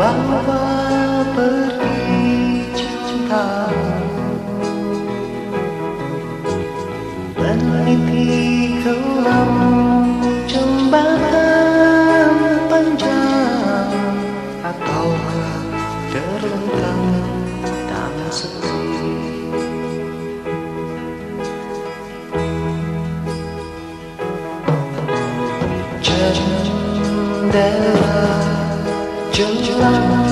bawa pergi cintamu meniti kelam jembatan panjang Atau terlentang tanah sepi. Jendela 就，浪，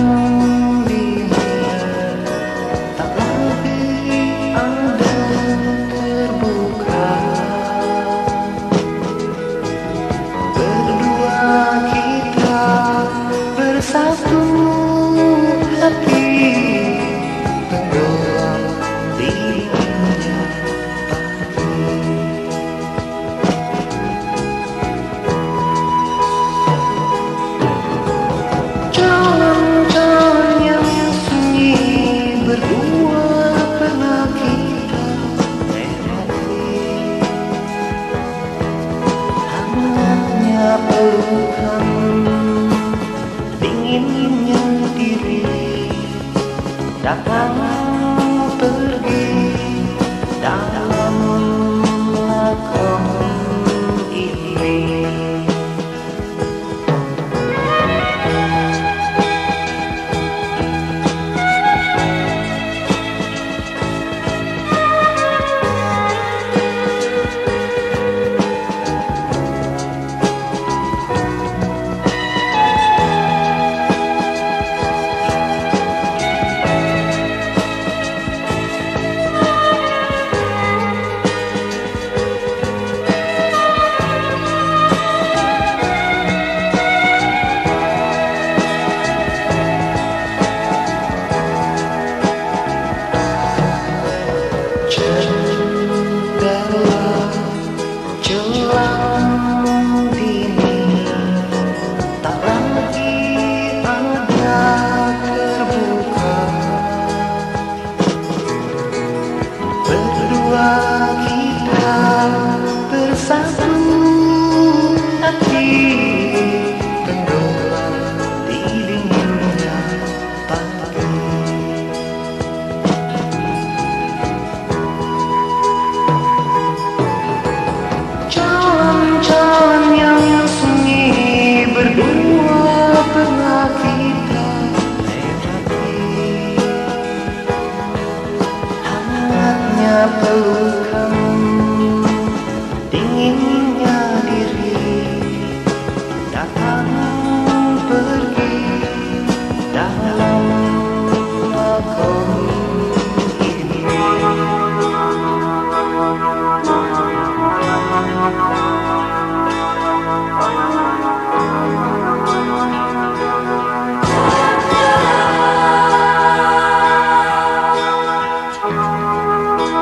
pelukan Dingin-dinginnya diri Datang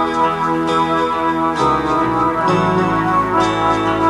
Thank you.